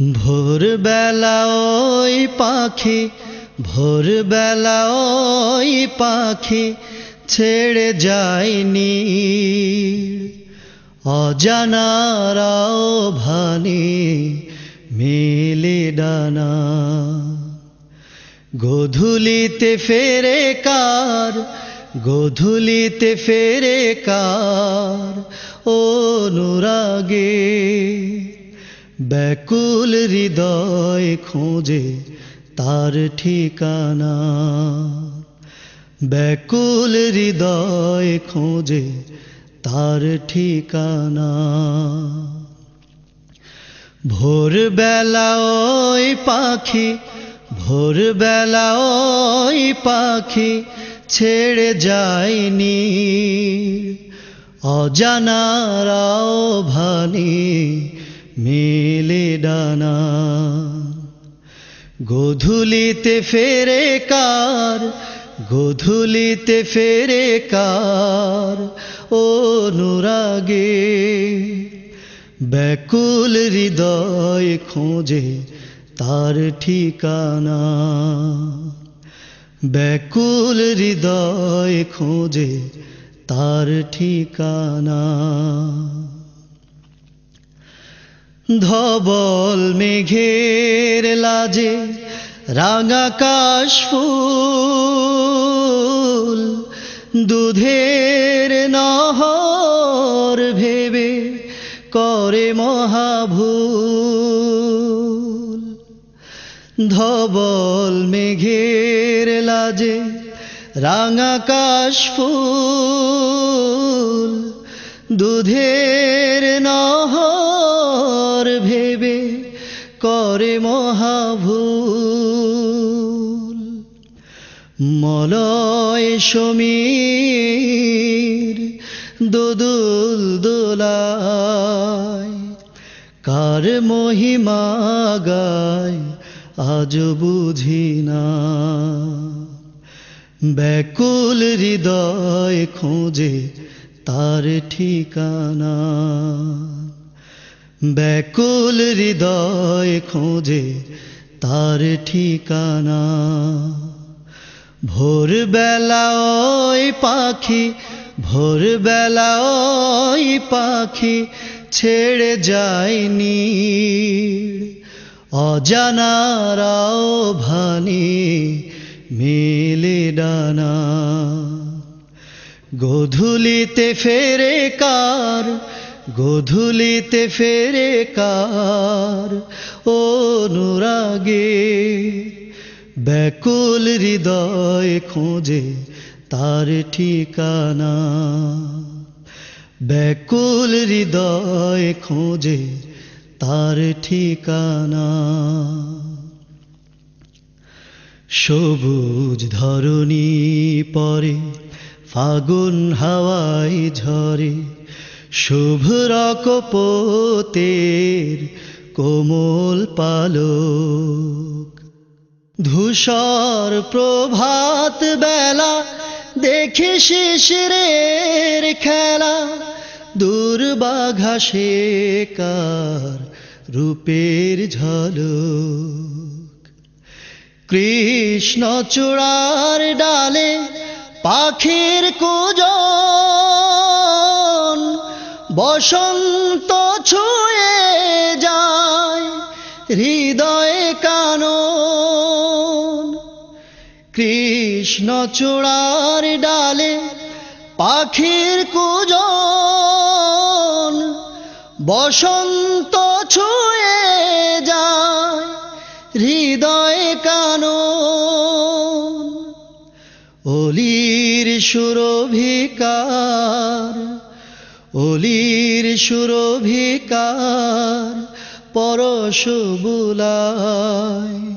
ভোরবেলা ওই পাখি, ভোরবেলা ওই পাখি ছেড়ে যায়নি। অজানারাও ভানি মেলে ডানা। গোধূলিতে ফেরে কার, গোধূলিতে ফেরে কার অনুরাগে? ব্যাকুল হৃদয় খোঁজে তার ঠিকানা। ব্যাকুল হৃদয় খোঁজে তার ঠিকানা। ভোরবেলা ওই পাখি, ভোরবেলা ওই পাখি ছেড়ে যায়নি। অজানারাও ভানি মেলে ডানা, গোধূলিতে ফেরে কার, গোধূলিতে ফেরে কার? ও নুরাগে ব্যাকুল হৃদয় খোঁজে তার ঠিকানা। ব্যাকুল হৃদয় খোঁজে তার ঠিকানা। ধবল মেঘের লাজে রাঙাকাশ ফুল, দুধের নহর ভেবে করে মহাভুল। ধবল মেঘের লাজে রাঙাকাশ ফুল, দুধের নহর করে মহাভুল। মলয় সমীর দোদুল দোলায়, কার মহিমা গায় আজ বুঝি না। ব্যাকুল হৃদয় খোঁজে তার ঠিকানা। ব্যাকুল হৃদয় খোঁজে তার ঠিকানা। ভোরবেলা ওই পাখি, ভোরবেলা ওই পাখি ছেড়ে যায়নি। অজানারাও ভানি মেলে ডানা। গোধূলিতে ফেরে কার গোধূলিতে ফেরে কার অনুরাগে? ব্যাকুল হৃদয় খোঁজে তার ঠিকানা। ব্যাকুল হৃদয় খোঁজে তার ঠিকানা। সবুজ ধরণী পরে, ফাগুন হাওয়াই ঝরে শুভ্র কপোতের কোমল পালক। ধূসর প্রভাত বেলা, দেখে শিশিরের খেলা। দুর্বাঘাসে কার রূপের ঝলক। কৃষ্ণ চূড়ার ডালে পাখির কুজন বসন্ত ছুঁয়ে যায় হৃদয়ে কানন। কৃষ্ণ চূড়ার ডালে পাখির কুজন। বসন্ত ছুঁয়ে যায় হৃদয়ে কানন। অলির সুরভিকার, অলির সুরভিকার পরশ বুলায়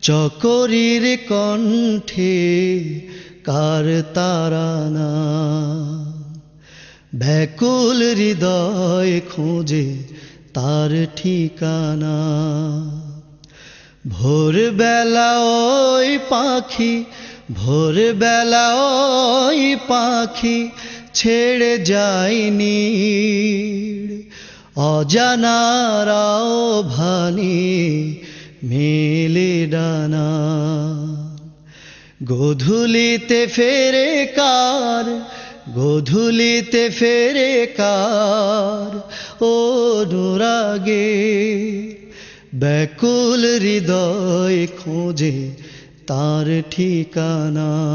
চকরির কণ্ঠে কার তারানা? ব্যাকুল হৃদয় খোঁজে তার ঠিকানা। ভোরবেলা ওই পাখি, ভোরবেলা ওই পাখি ছেড়ে যায়নি। অজানারাও ভানি মেলে ডানা। গোধূলিতে ফেরে কার? গোধূলিতে ফেরে কার? ও নুরাগে ব্যাকুল হৃদয় খোঁজে তার ঠিকানা।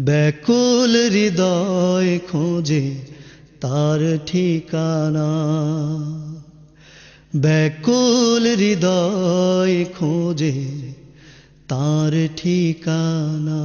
ব্যাকুল হৃদয় খোঁজে তার ঠিকানা। ব্যাকুল হৃদয় খোঁজে তার ঠিকানা।